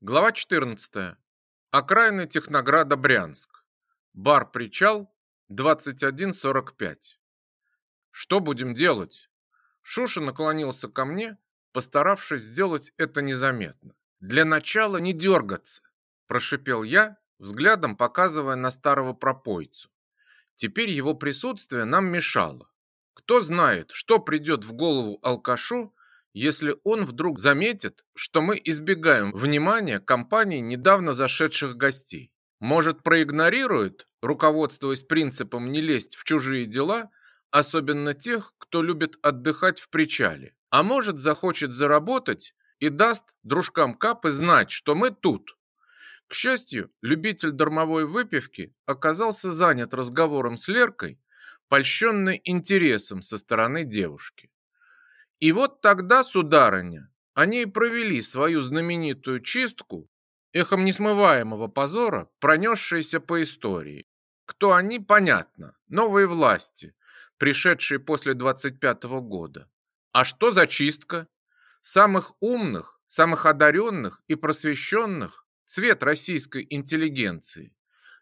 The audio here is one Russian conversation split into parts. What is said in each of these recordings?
Глава 14. Окраины Технограда, Брянск. Бар «Причал», 21.45. «Что будем делать?» Шуша наклонился ко мне, постаравшись сделать это незаметно. «Для начала не дергаться», – прошипел я, взглядом показывая на старого пропойцу. Теперь его присутствие нам мешало. Кто знает, что придет в голову алкашу, если он вдруг заметит, что мы избегаем внимания компании недавно зашедших гостей. Может, проигнорирует, руководствуясь принципом не лезть в чужие дела, особенно тех, кто любит отдыхать в причале. А может, захочет заработать и даст дружкам Капы знать, что мы тут. К счастью, любитель дармовой выпивки оказался занят разговором с Леркой, польщенный интересом со стороны девушки. И вот тогда, сударыня, они провели свою знаменитую чистку, эхом несмываемого позора, пронесшейся по истории. Кто они, понятно, новые власти, пришедшие после 25-го года. А что за чистка? Самых умных, самых одаренных и просвещенных цвет российской интеллигенции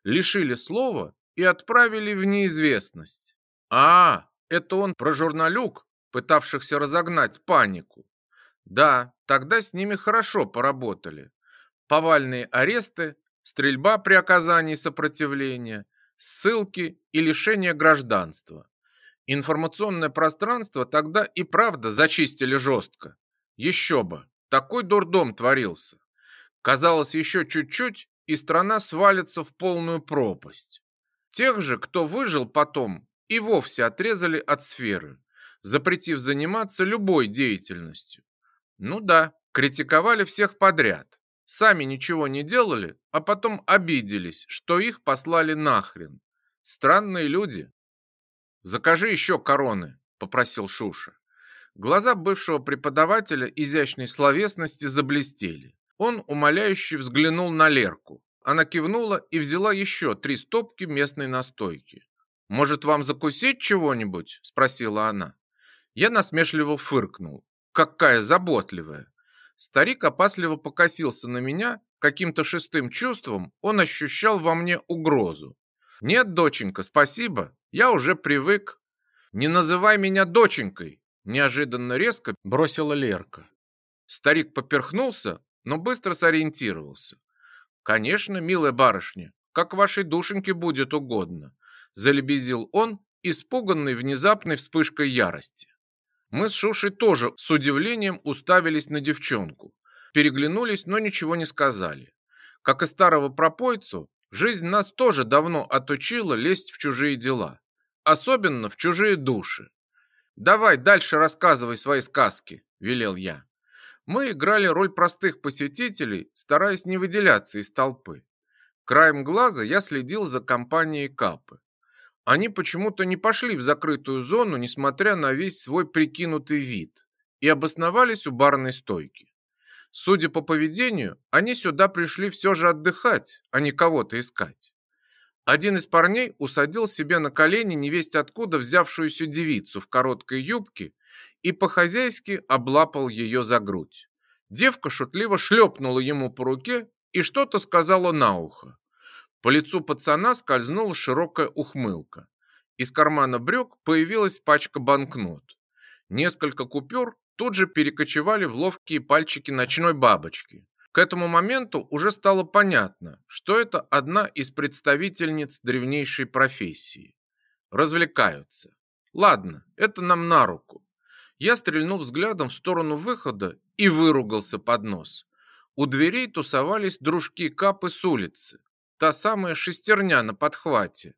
лишили слова и отправили в неизвестность. А, это он про журналюк, пытавшихся разогнать панику. Да, тогда с ними хорошо поработали. Повальные аресты, стрельба при оказании сопротивления, ссылки и лишение гражданства. Информационное пространство тогда и правда зачистили жестко. Еще бы, такой дурдом творился. Казалось, еще чуть-чуть, и страна свалится в полную пропасть. Тех же, кто выжил потом, и вовсе отрезали от сферы запретив заниматься любой деятельностью. Ну да, критиковали всех подряд. Сами ничего не делали, а потом обиделись, что их послали нахрен. Странные люди. «Закажи еще короны», — попросил Шуша. Глаза бывшего преподавателя изящной словесности заблестели. Он умоляюще взглянул на Лерку. Она кивнула и взяла еще три стопки местной настойки. «Может, вам закусить чего-нибудь?» – спросила она. Я насмешливо фыркнул. «Какая заботливая!» Старик опасливо покосился на меня, каким-то шестым чувством он ощущал во мне угрозу. «Нет, доченька, спасибо, я уже привык». «Не называй меня доченькой!» – неожиданно резко бросила Лерка. Старик поперхнулся, но быстро сориентировался. «Конечно, милая барышня, как вашей душеньке будет угодно», – залебезил он, испуганный внезапной вспышкой ярости. Мы с Шушей тоже с удивлением уставились на девчонку. Переглянулись, но ничего не сказали. Как и старого пропойцу, жизнь нас тоже давно отучила лезть в чужие дела. Особенно в чужие души. «Давай дальше рассказывай свои сказки», – велел я. Мы играли роль простых посетителей, стараясь не выделяться из толпы. Краем глаза я следил за компанией Капы. Они почему-то не пошли в закрытую зону, несмотря на весь свой прикинутый вид, и обосновались у барной стойки. Судя по поведению, они сюда пришли все же отдыхать, а не кого-то искать. Один из парней усадил себе на колени невесть откуда взявшуюся девицу в короткой юбке и по-хозяйски облапал ее за грудь. Девка шутливо шлепнула ему по руке и что-то сказала на ухо. По лицу пацана скользнула широкая ухмылка. Из кармана брюк появилась пачка банкнот. Несколько купюр тут же перекочевали в ловкие пальчики ночной бабочки. К этому моменту уже стало понятно, что это одна из представительниц древнейшей профессии. Развлекаются. Ладно, это нам на руку. Я стрельнул взглядом в сторону выхода и выругался под нос. У дверей тусовались дружки Капы с улицы та самая шестерня на подхвате,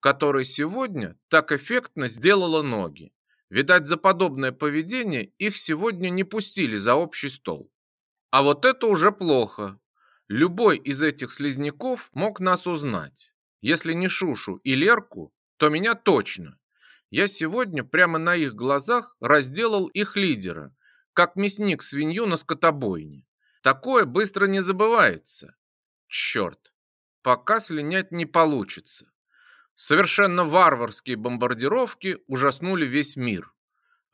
которой сегодня так эффектно сделала ноги. Видать, за подобное поведение их сегодня не пустили за общий стол. А вот это уже плохо. Любой из этих слизняков мог нас узнать. Если не Шушу и Лерку, то меня точно. Я сегодня прямо на их глазах разделал их лидера, как мясник свинью на скотобойне. Такое быстро не забывается. Черт, пока слинять не получится. Совершенно варварские бомбардировки ужаснули весь мир.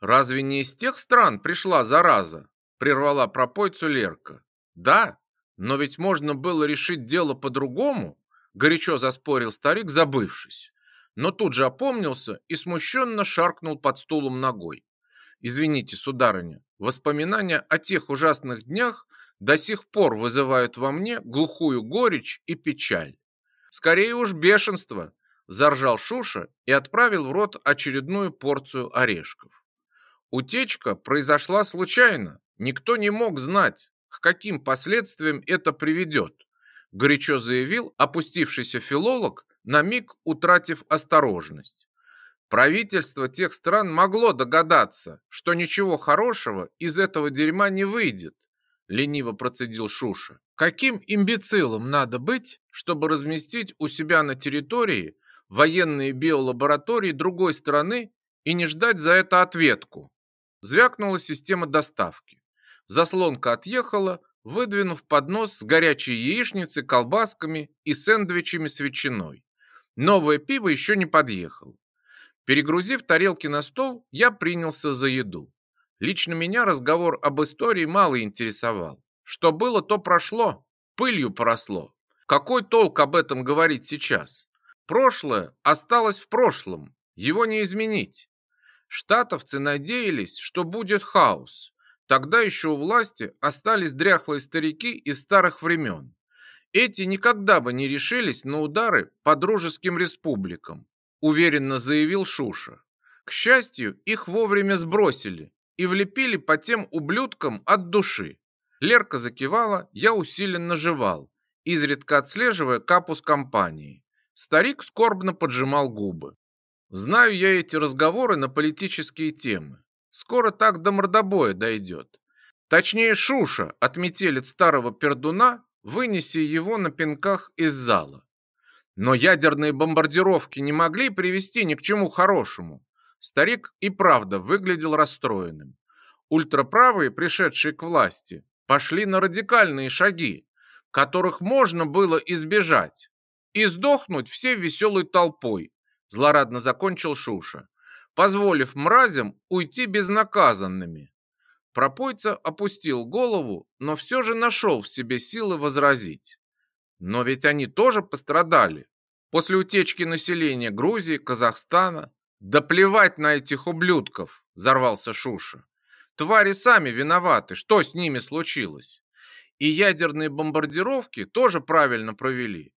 Разве не из тех стран пришла зараза? Прервала пропойцу Лерка. Да, но ведь можно было решить дело по-другому, горячо заспорил старик, забывшись. Но тут же опомнился и смущенно шаркнул под стулом ногой. Извините, сударыня, воспоминания о тех ужасных днях до сих пор вызывают во мне глухую горечь и печаль. Скорее уж бешенство, заржал Шуша и отправил в рот очередную порцию орешков. Утечка произошла случайно, никто не мог знать, к каким последствиям это приведет, горячо заявил опустившийся филолог, на миг утратив осторожность. Правительство тех стран могло догадаться, что ничего хорошего из этого дерьма не выйдет, лениво процедил Шуша. Каким имбецилом надо быть, чтобы разместить у себя на территории военные биолаборатории другой страны и не ждать за это ответку? Звякнула система доставки. Заслонка отъехала, выдвинув поднос с горячей яичницей, колбасками и сэндвичами с ветчиной. Новое пиво еще не подъехало. Перегрузив тарелки на стол, я принялся за еду. Лично меня разговор об истории мало интересовал. Что было, то прошло, пылью поросло. Какой толк об этом говорить сейчас? Прошлое осталось в прошлом, его не изменить. Штатовцы надеялись, что будет хаос. Тогда еще у власти остались дряхлые старики из старых времен. Эти никогда бы не решились на удары по дружеским республикам, уверенно заявил Шуша. К счастью, их вовремя сбросили, и влепили по тем ублюдкам от души. Лерка закивала, я усиленно жевал, изредка отслеживая капус компании. Старик скорбно поджимал губы. Знаю я эти разговоры на политические темы. Скоро так до мордобоя дойдет. Точнее, Шуша отметелит старого пердуна, вынеси его на пинках из зала. Но ядерные бомбардировки не могли привести ни к чему хорошему. Старик и правда выглядел расстроенным. Ультраправые, пришедшие к власти, пошли на радикальные шаги, которых можно было избежать. И сдохнуть всей веселой толпой, злорадно закончил Шуша, позволив мразям уйти безнаказанными. Пропойца опустил голову, но все же нашел в себе силы возразить. Но ведь они тоже пострадали. После утечки населения Грузии, Казахстана «Да плевать на этих ублюдков!» – взорвался Шуша. «Твари сами виноваты. Что с ними случилось?» И ядерные бомбардировки тоже правильно провели.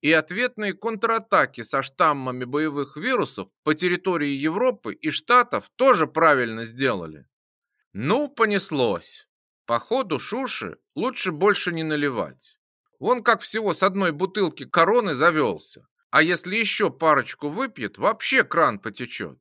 И ответные контратаки со штаммами боевых вирусов по территории Европы и Штатов тоже правильно сделали. Ну, понеслось. Походу, Шуши лучше больше не наливать. Вон как всего с одной бутылки короны завелся. А если еще парочку выпьет, вообще кран потечет.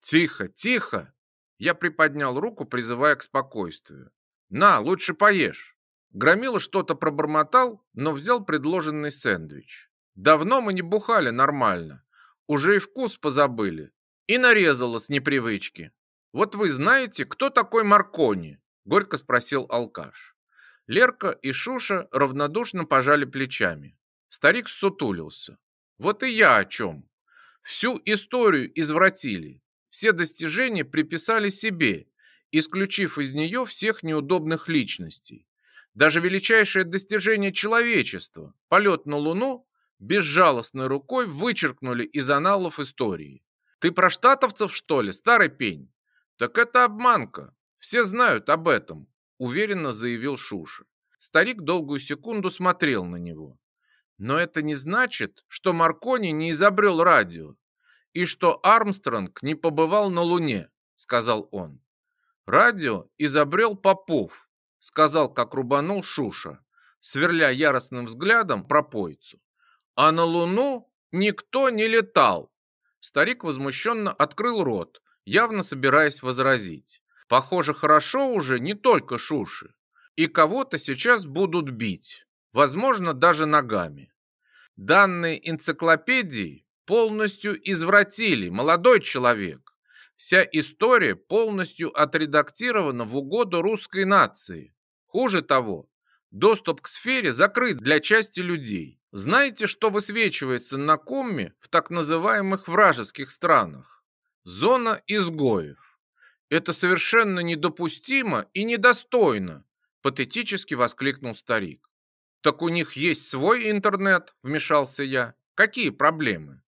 Тихо, тихо. Я приподнял руку, призывая к спокойствию. На, лучше поешь. Громила что-то пробормотал, но взял предложенный сэндвич. Давно мы не бухали нормально. Уже и вкус позабыли. И нарезала с непривычки. Вот вы знаете, кто такой Маркони? Горько спросил алкаш. Лерка и Шуша равнодушно пожали плечами. Старик сутулился. Вот и я о чем. Всю историю извратили. Все достижения приписали себе, исключив из нее всех неудобных личностей. Даже величайшее достижение человечества, полет на Луну, безжалостной рукой вычеркнули из аналов истории. Ты про штатовцев, что ли, старый пень? Так это обманка. Все знают об этом, уверенно заявил Шуши. Старик долгую секунду смотрел на него. Но это не значит, что Маркони не изобрел радио и что Армстронг не побывал на Луне, сказал он. Радио изобрел Попов, сказал, как рубанул Шуша, сверля яростным взглядом пропойцу. А на Луну никто не летал. Старик возмущенно открыл рот, явно собираясь возразить. Похоже, хорошо уже не только Шуши. И кого-то сейчас будут бить возможно даже ногами. Данные энциклопедии полностью извратили молодой человек. Вся история полностью отредактирована в угоду русской нации. Хуже того, доступ к сфере закрыт для части людей. Знаете, что высвечивается на комме в так называемых вражеских странах? Зона изгоев. Это совершенно недопустимо и недостойно, патетически воскликнул старик. Так у них есть свой интернет, вмешался я. Какие проблемы?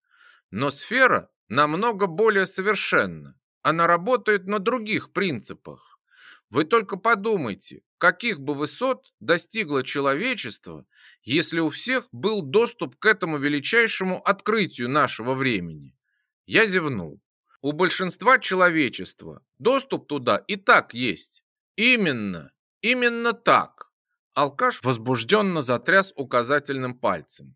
Но сфера намного более совершенна. Она работает на других принципах. Вы только подумайте, каких бы высот достигло человечество, если у всех был доступ к этому величайшему открытию нашего времени. Я зевнул. У большинства человечества доступ туда и так есть. Именно, именно так. Алкаш возбужденно затряс указательным пальцем.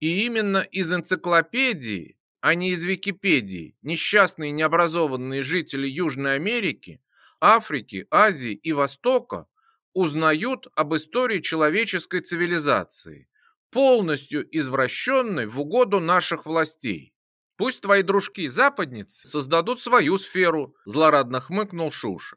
И именно из энциклопедии, а не из Википедии, несчастные необразованные жители Южной Америки, Африки, Азии и Востока узнают об истории человеческой цивилизации, полностью извращенной в угоду наших властей. Пусть твои дружки-западницы создадут свою сферу, злорадно хмыкнул Шуша.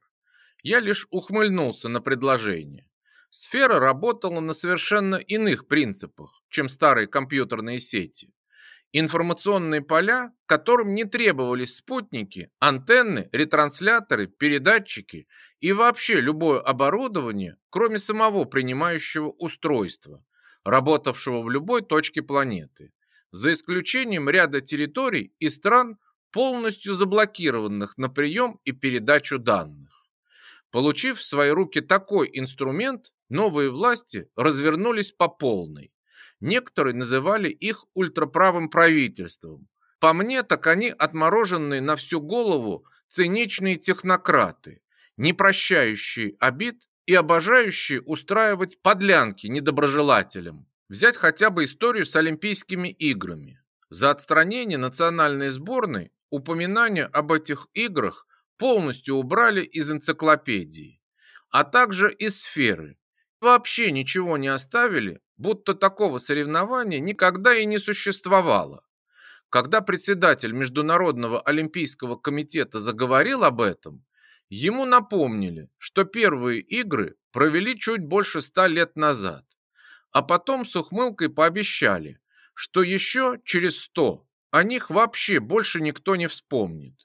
Я лишь ухмыльнулся на предложение. Сфера работала на совершенно иных принципах, чем старые компьютерные сети. Информационные поля, которым не требовались спутники, антенны, ретрансляторы, передатчики и вообще любое оборудование, кроме самого принимающего устройства, работавшего в любой точке планеты, за исключением ряда территорий и стран, полностью заблокированных на прием и передачу данных. Получив в свои руки такой инструмент, Новые власти развернулись по полной. Некоторые называли их ультраправым правительством. По мне, так они отмороженные на всю голову циничные технократы, не прощающие обид и обожающие устраивать подлянки недоброжелателям. Взять хотя бы историю с Олимпийскими играми. За отстранение национальной сборной упоминания об этих играх полностью убрали из энциклопедии, а также из сферы, Вообще ничего не оставили, будто такого соревнования никогда и не существовало. Когда председатель Международного Олимпийского комитета заговорил об этом, ему напомнили, что первые игры провели чуть больше ста лет назад, а потом с ухмылкой пообещали, что еще через сто о них вообще больше никто не вспомнит.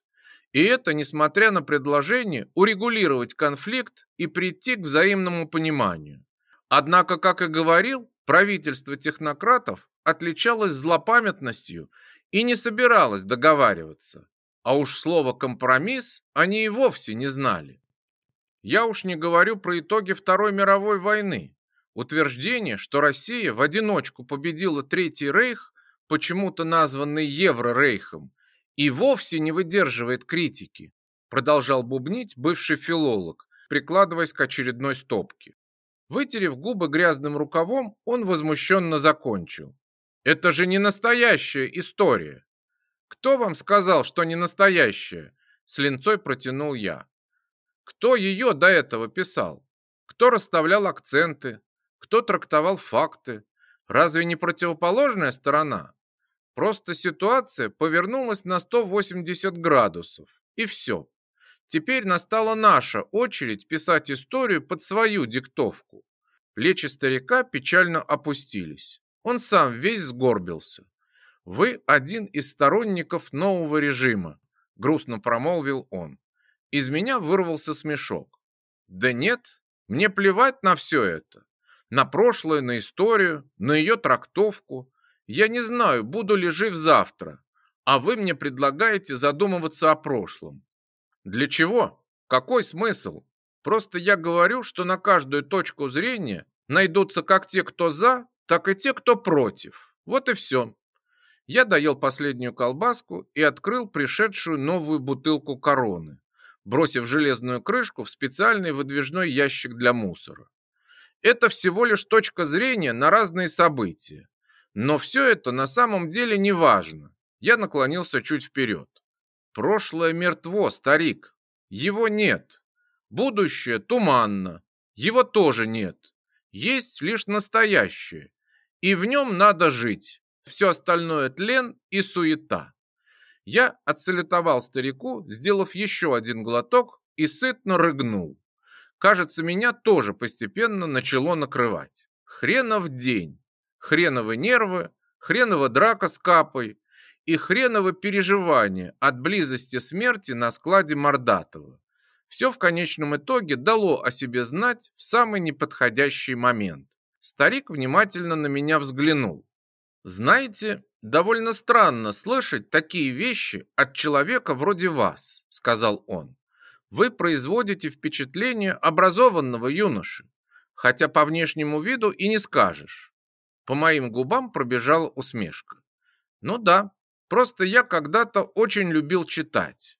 И это несмотря на предложение урегулировать конфликт и прийти к взаимному пониманию. Однако, как и говорил, правительство технократов отличалось злопамятностью и не собиралось договариваться. А уж слово «компромисс» они и вовсе не знали. Я уж не говорю про итоги Второй мировой войны. Утверждение, что Россия в одиночку победила Третий Рейх, почему-то названный Еврорейхом, и вовсе не выдерживает критики, продолжал бубнить бывший филолог, прикладываясь к очередной стопке. Вытерев губы грязным рукавом, он возмущенно закончил. «Это же не настоящая история!» «Кто вам сказал, что не настоящая?» С линцой протянул я. «Кто ее до этого писал? Кто расставлял акценты? Кто трактовал факты? Разве не противоположная сторона? Просто ситуация повернулась на 180 градусов, и все. Теперь настала наша очередь писать историю под свою диктовку. Плечи старика печально опустились. Он сам весь сгорбился. «Вы один из сторонников нового режима», — грустно промолвил он. Из меня вырвался смешок. «Да нет, мне плевать на все это. На прошлое, на историю, на ее трактовку. Я не знаю, буду ли жив завтра. А вы мне предлагаете задумываться о прошлом. Для чего? Какой смысл? Просто я говорю, что на каждую точку зрения найдутся как те, кто за, так и те, кто против. Вот и все. Я доел последнюю колбаску и открыл пришедшую новую бутылку короны, бросив железную крышку в специальный выдвижной ящик для мусора. Это всего лишь точка зрения на разные события. Но все это на самом деле не важно. Я наклонился чуть вперед. Прошлое мертво, старик. Его нет. Будущее туманно. Его тоже нет. Есть лишь настоящее. И в нем надо жить. Все остальное тлен и суета. Я отсалютовал старику, сделав еще один глоток и сытно рыгнул. Кажется, меня тоже постепенно начало накрывать. Хренов день, хреновы нервы, хренова драка с капой, и хреново переживание от близости смерти на складе Мордатова. Все в конечном итоге дало о себе знать в самый неподходящий момент. Старик внимательно на меня взглянул. «Знаете, довольно странно слышать такие вещи от человека вроде вас», — сказал он. «Вы производите впечатление образованного юноши, хотя по внешнему виду и не скажешь». По моим губам пробежала усмешка. «Ну да, Просто я когда-то очень любил читать,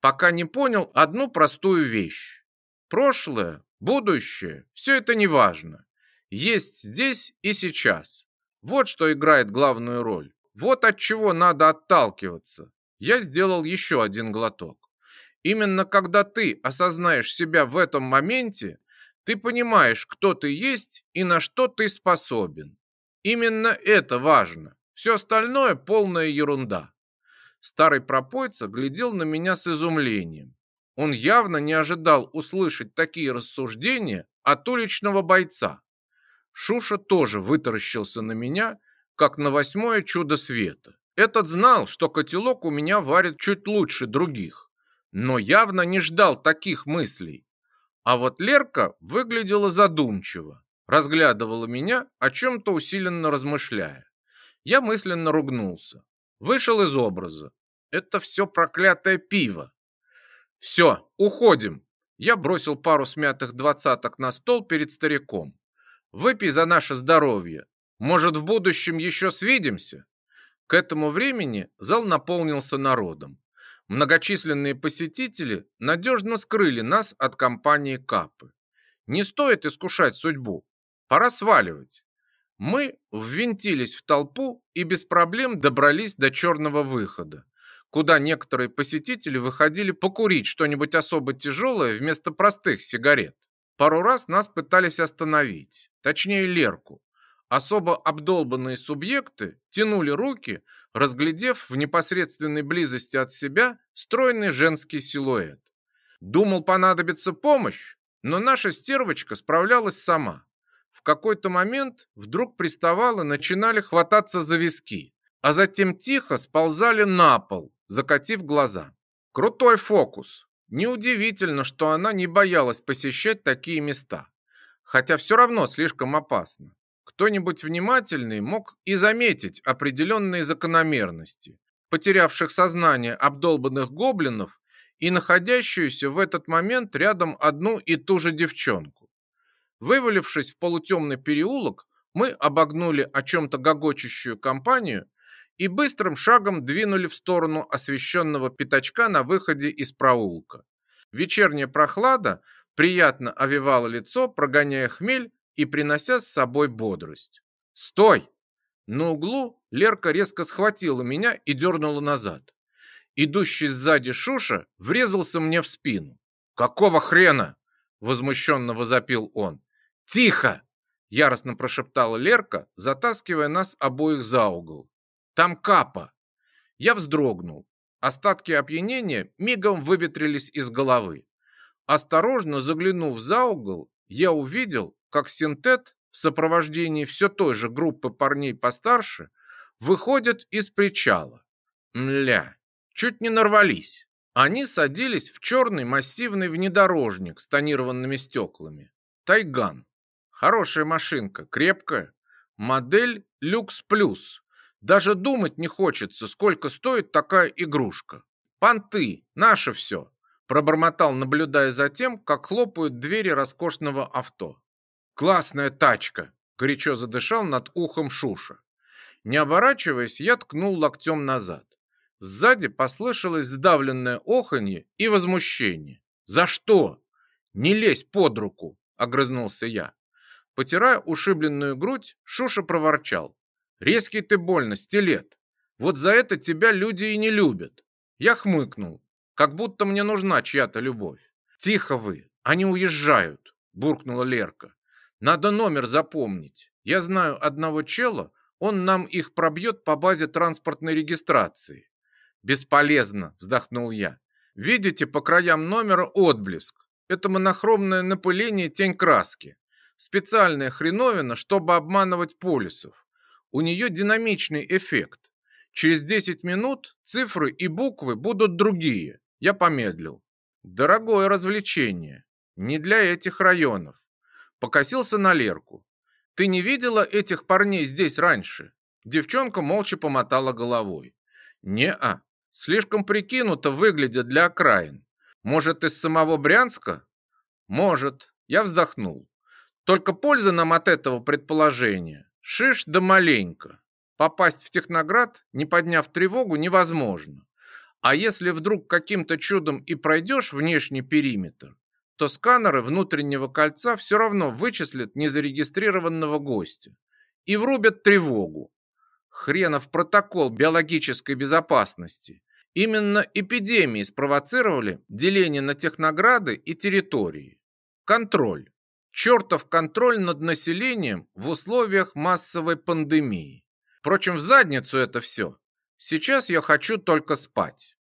пока не понял одну простую вещь. Прошлое, будущее, все это неважно. Есть здесь и сейчас. Вот что играет главную роль. Вот от чего надо отталкиваться. Я сделал еще один глоток. Именно когда ты осознаешь себя в этом моменте, ты понимаешь, кто ты есть и на что ты способен. Именно это важно. Все остальное полная ерунда. Старый пропойца глядел на меня с изумлением. Он явно не ожидал услышать такие рассуждения от уличного бойца. Шуша тоже вытаращился на меня, как на восьмое чудо света. Этот знал, что котелок у меня варит чуть лучше других, но явно не ждал таких мыслей. А вот Лерка выглядела задумчиво, разглядывала меня, о чем-то усиленно размышляя. Я мысленно ругнулся. Вышел из образа. Это все проклятое пиво. Все, уходим. Я бросил пару смятых двадцаток на стол перед стариком. Выпей за наше здоровье. Может, в будущем еще свидимся? К этому времени зал наполнился народом. Многочисленные посетители надежно скрыли нас от компании Капы. Не стоит искушать судьбу. Пора сваливать. Мы ввинтились в толпу и без проблем добрались до черного выхода, куда некоторые посетители выходили покурить что-нибудь особо тяжелое вместо простых сигарет. Пару раз нас пытались остановить, точнее Лерку. Особо обдолбанные субъекты тянули руки, разглядев в непосредственной близости от себя стройный женский силуэт. Думал, понадобится помощь, но наша стервочка справлялась сама в какой-то момент вдруг приставал начинали хвататься за виски, а затем тихо сползали на пол, закатив глаза. Крутой фокус. Неудивительно, что она не боялась посещать такие места. Хотя все равно слишком опасно. Кто-нибудь внимательный мог и заметить определенные закономерности, потерявших сознание обдолбанных гоблинов и находящуюся в этот момент рядом одну и ту же девчонку. Вывалившись в полутемный переулок, мы обогнули о чем-то гогочущую компанию и быстрым шагом двинули в сторону освещенного пятачка на выходе из проулка. Вечерняя прохлада приятно овивала лицо, прогоняя хмель и принося с собой бодрость. «Стой!» На углу Лерка резко схватила меня и дернула назад. Идущий сзади Шуша врезался мне в спину. «Какого хрена?» – возмущенно возопил он. «Тихо!» — яростно прошептала Лерка, затаскивая нас обоих за угол. «Там капа!» Я вздрогнул. Остатки опьянения мигом выветрились из головы. Осторожно заглянув за угол, я увидел, как синтет в сопровождении все той же группы парней постарше выходит из причала. Мля, чуть не нарвались. Они садились в черный массивный внедорожник с тонированными стеклами. Тайган. Хорошая машинка, крепкая. Модель люкс плюс. Даже думать не хочется, сколько стоит такая игрушка. Понты, наше все. Пробормотал, наблюдая за тем, как хлопают двери роскошного авто. «Классная тачка!» – горячо задышал над ухом Шуша. Не оборачиваясь, я ткнул локтем назад. Сзади послышалось сдавленное оханье и возмущение. «За что?» «Не лезь под руку!» – огрызнулся я. Потирая ушибленную грудь, Шуша проворчал. «Резкий ты больно, стилет. Вот за это тебя люди и не любят». Я хмыкнул, как будто мне нужна чья-то любовь. «Тихо вы, они уезжают», – буркнула Лерка. «Надо номер запомнить. Я знаю одного чела, он нам их пробьет по базе транспортной регистрации». «Бесполезно», – вздохнул я. «Видите по краям номера отблеск? Это монохромное напыление тень краски. Специальная хреновина, чтобы обманывать полисов. У нее динамичный эффект. Через 10 минут цифры и буквы будут другие. Я помедлил. Дорогое развлечение. Не для этих районов. Покосился на Лерку. Ты не видела этих парней здесь раньше? Девчонка молча помотала головой. Не-а. Слишком прикинуто выглядят для окраин. Может, из самого Брянска? Может. Я вздохнул. Только польза нам от этого предположения шиш да маленько. Попасть в Техноград, не подняв тревогу, невозможно. А если вдруг каким-то чудом и пройдешь внешний периметр, то сканеры внутреннего кольца все равно вычислят незарегистрированного гостя и врубят тревогу. Хренов протокол биологической безопасности. Именно эпидемии спровоцировали деление на технограды и территории. Контроль чертов контроль над населением в условиях массовой пандемии. Впрочем, в задницу это все. Сейчас я хочу только спать.